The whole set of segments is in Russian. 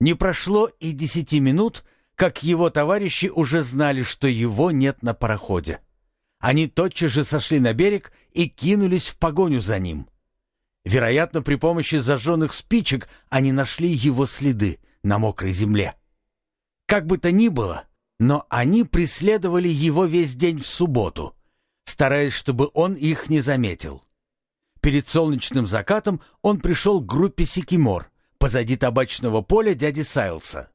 Не прошло и десяти минут, как его товарищи уже знали, что его нет на пароходе. Они тотчас же сошли на берег и кинулись в погоню за ним. Вероятно, при помощи зажженных спичек они нашли его следы на мокрой земле. Как бы то ни было, но они преследовали его весь день в субботу, стараясь, чтобы он их не заметил. Перед солнечным закатом он пришел к группе Сикимор, позади табачного поля дяди Сайлса.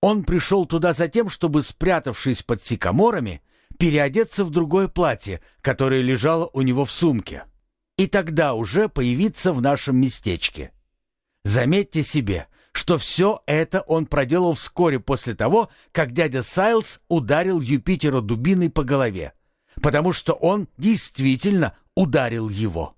Он пришел туда за тем, чтобы, спрятавшись под сикаморами, переодеться в другое платье, которое лежало у него в сумке, и тогда уже появиться в нашем местечке. Заметьте себе, что все это он проделал вскоре после того, как дядя Сайлс ударил Юпитера дубиной по голове, потому что он действительно ударил его.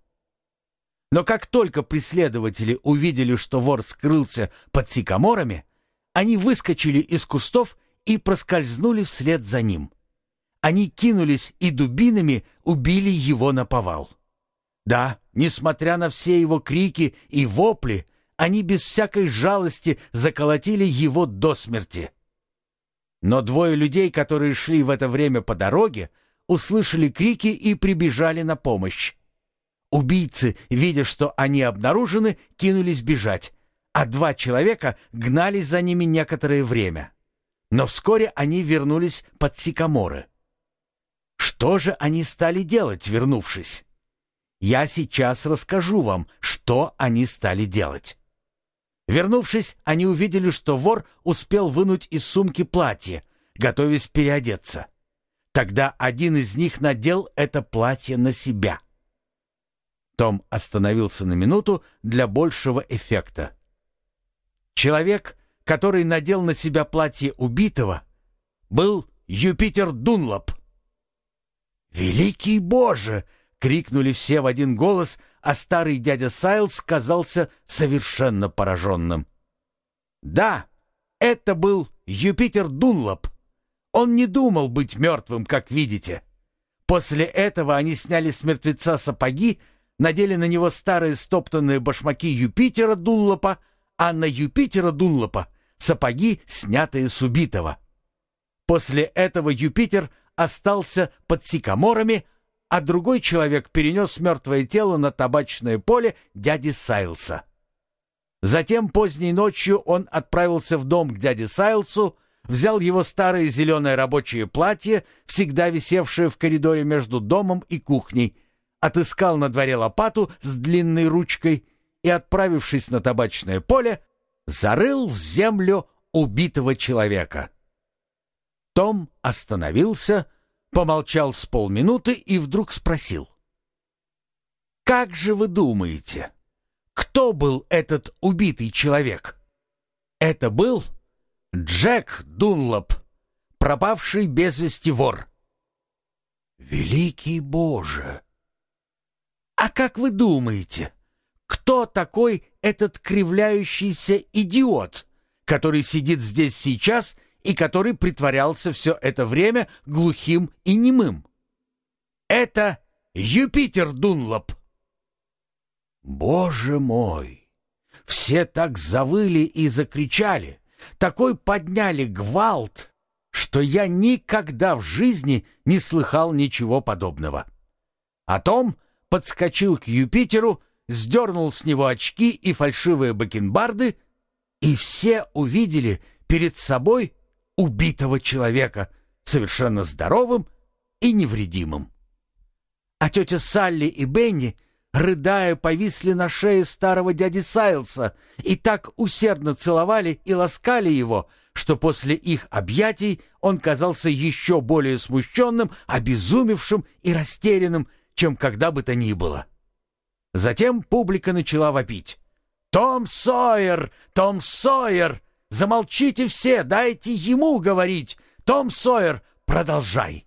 Но как только преследователи увидели, что вор скрылся под сикаморами, они выскочили из кустов и проскользнули вслед за ним. Они кинулись и дубинами убили его на повал. Да, несмотря на все его крики и вопли, они без всякой жалости заколотили его до смерти. Но двое людей, которые шли в это время по дороге, услышали крики и прибежали на помощь. Убийцы, видя, что они обнаружены, кинулись бежать, а два человека гнались за ними некоторое время. Но вскоре они вернулись под сикаморы. Что же они стали делать, вернувшись? Я сейчас расскажу вам, что они стали делать. Вернувшись, они увидели, что вор успел вынуть из сумки платье, готовясь переодеться. Тогда один из них надел это платье на себя. Том остановился на минуту для большего эффекта. Человек, который надел на себя платье убитого, был Юпитер Дунлоп. «Великий Боже!» — крикнули все в один голос, а старый дядя Сайлс казался совершенно пораженным. «Да, это был Юпитер Дунлоп. Он не думал быть мертвым, как видите. После этого они сняли с мертвеца сапоги, надели на него старые стоптанные башмаки Юпитера Дунлопа, а на Юпитера Дунлопа сапоги, снятые с убитого. После этого Юпитер остался под сикаморами, а другой человек перенес мертвое тело на табачное поле дяди Сайлса. Затем поздней ночью он отправился в дом к дяде Сайлсу, взял его старое зеленое рабочее платье, всегда висевшее в коридоре между домом и кухней, отыскал на дворе лопату с длинной ручкой и, отправившись на табачное поле, зарыл в землю убитого человека. Том остановился, помолчал с полминуты и вдруг спросил. «Как же вы думаете, кто был этот убитый человек?» «Это был Джек Дунлоп, пропавший без вести вор». «Великий Боже!» «А как вы думаете, кто такой этот кривляющийся идиот, который сидит здесь сейчас и который притворялся все это время глухим и немым. Это Юпитер Дунлоп. Боже мой! Все так завыли и закричали, такой подняли гвалт, что я никогда в жизни не слыхал ничего подобного. А Том подскочил к Юпитеру, сдернул с него очки и фальшивые бакенбарды, и все увидели перед собой убитого человека, совершенно здоровым и невредимым. А тетя Салли и Бенни, рыдая, повисли на шее старого дяди Сайлса и так усердно целовали и ласкали его, что после их объятий он казался еще более смущенным, обезумевшим и растерянным, чем когда бы то ни было. Затем публика начала вопить. «Том Сойер! Том Сойер! Замолчите все, дайте ему говорить. Том Сойер, продолжай.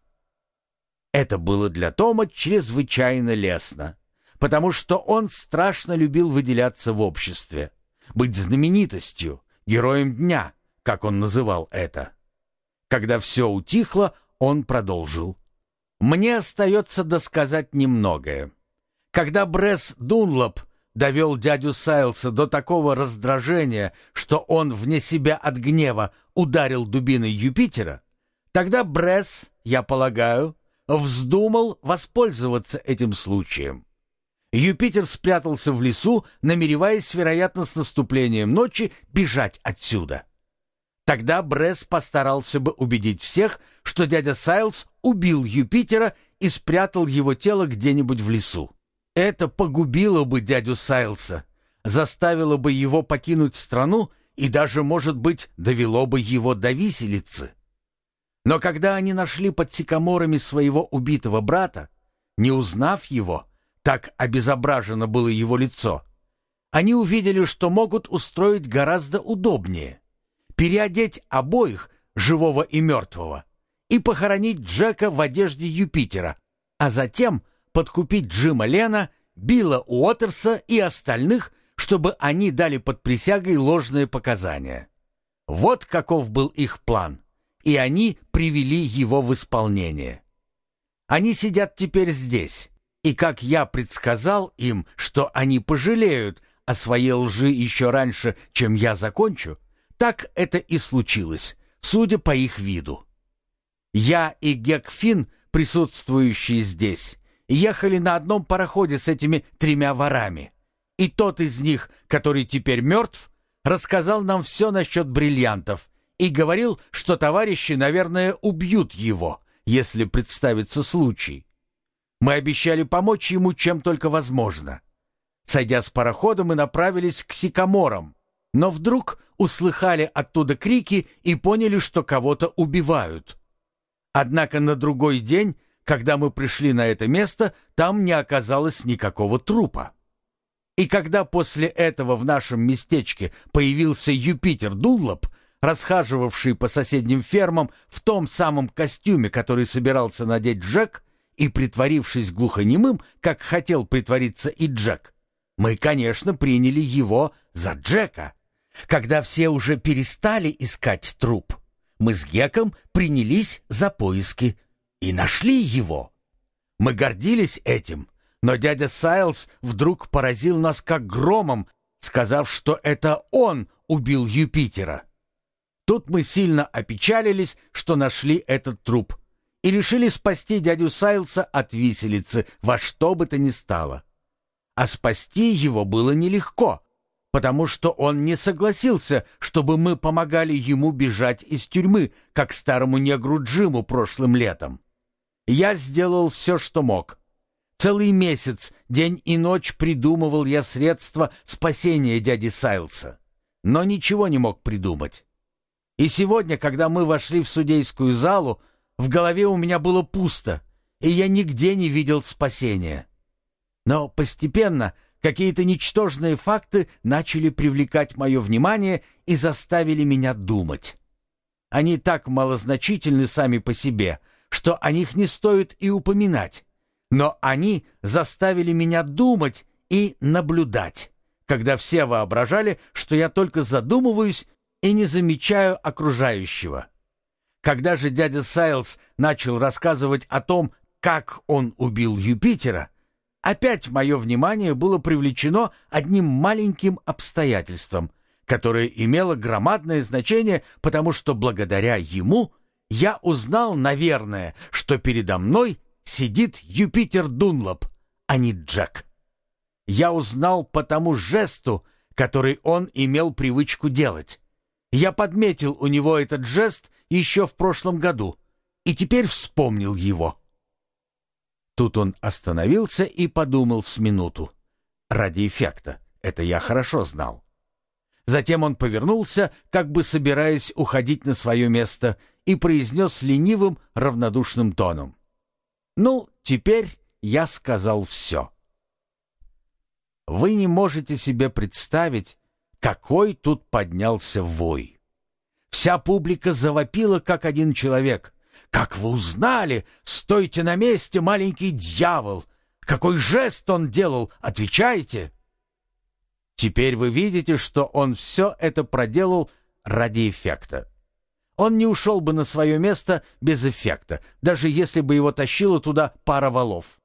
Это было для Тома чрезвычайно лестно, потому что он страшно любил выделяться в обществе, быть знаменитостью, героем дня, как он называл это. Когда все утихло, он продолжил. Мне остается досказать немногое. Когда Бресс Дунлоп довел дядю Сайлса до такого раздражения, что он вне себя от гнева ударил дубиной Юпитера, тогда Бресс, я полагаю, вздумал воспользоваться этим случаем. Юпитер спрятался в лесу, намереваясь, вероятно, с наступлением ночи бежать отсюда. Тогда Бресс постарался бы убедить всех, что дядя Сайлс убил Юпитера и спрятал его тело где-нибудь в лесу. Это погубило бы дядю Сайлса, заставило бы его покинуть страну и даже, может быть, довело бы его до виселицы. Но когда они нашли под сикаморами своего убитого брата, не узнав его, так обезображено было его лицо, они увидели, что могут устроить гораздо удобнее. Переодеть обоих, живого и мертвого, и похоронить Джека в одежде Юпитера, а затем подкупить Джима Лена, Билла Уотерса и остальных, чтобы они дали под присягой ложные показания. Вот каков был их план, и они привели его в исполнение. Они сидят теперь здесь, и как я предсказал им, что они пожалеют о своей лжи еще раньше, чем я закончу, так это и случилось, судя по их виду. Я и Гекфин, присутствующие здесь, ехали на одном пароходе с этими тремя ворами. И тот из них, который теперь мертв, рассказал нам все насчет бриллиантов и говорил, что товарищи, наверное, убьют его, если представится случай. Мы обещали помочь ему чем только возможно. Сойдя с парохода, мы направились к сикаморам, но вдруг услыхали оттуда крики и поняли, что кого-то убивают. Однако на другой день когда мы пришли на это место, там не оказалось никакого трупа. И когда после этого в нашем местечке появился Юпитер Дунлоп, расхаживавший по соседним фермам в том самом костюме, который собирался надеть Джек, и притворившись глухонемым, как хотел притвориться и Джек, мы, конечно, приняли его за Джека. Когда все уже перестали искать труп, мы с Геком принялись за поиски и нашли его. Мы гордились этим, но дядя Сайлз вдруг поразил нас как громом, сказав, что это он убил Юпитера. Тут мы сильно опечалились, что нашли этот труп, и решили спасти дядю Сайлса от виселицы во что бы то ни стало. А спасти его было нелегко, потому что он не согласился, чтобы мы помогали ему бежать из тюрьмы, как старому негру Джиму прошлым летом. Я сделал все, что мог. Целый месяц, день и ночь придумывал я средства спасения дяди Сайлса, но ничего не мог придумать. И сегодня, когда мы вошли в судейскую залу, в голове у меня было пусто, и я нигде не видел спасения. Но постепенно какие-то ничтожные факты начали привлекать мое внимание и заставили меня думать. Они так малозначительны сами по себе — что о них не стоит и упоминать, но они заставили меня думать и наблюдать, когда все воображали, что я только задумываюсь и не замечаю окружающего. Когда же дядя Сайлз начал рассказывать о том, как он убил Юпитера, опять мое внимание было привлечено одним маленьким обстоятельством, которое имело громадное значение, потому что благодаря ему я узнал, наверное, что передо мной сидит Юпитер Дунлоп, а не Джек. Я узнал по тому жесту, который он имел привычку делать. Я подметил у него этот жест еще в прошлом году и теперь вспомнил его. Тут он остановился и подумал с минуту. Ради эффекта, это я хорошо знал. Затем он повернулся, как бы собираясь уходить на свое место, и произнес ленивым, равнодушным тоном. «Ну, теперь я сказал все». Вы не можете себе представить, какой тут поднялся вой. Вся публика завопила, как один человек. «Как вы узнали? Стойте на месте, маленький дьявол! Какой жест он делал? Отвечайте!» Теперь вы видите, что он все это проделал ради эффекта. Он не ушел бы на свое место без эффекта, даже если бы его тащила туда пара валов.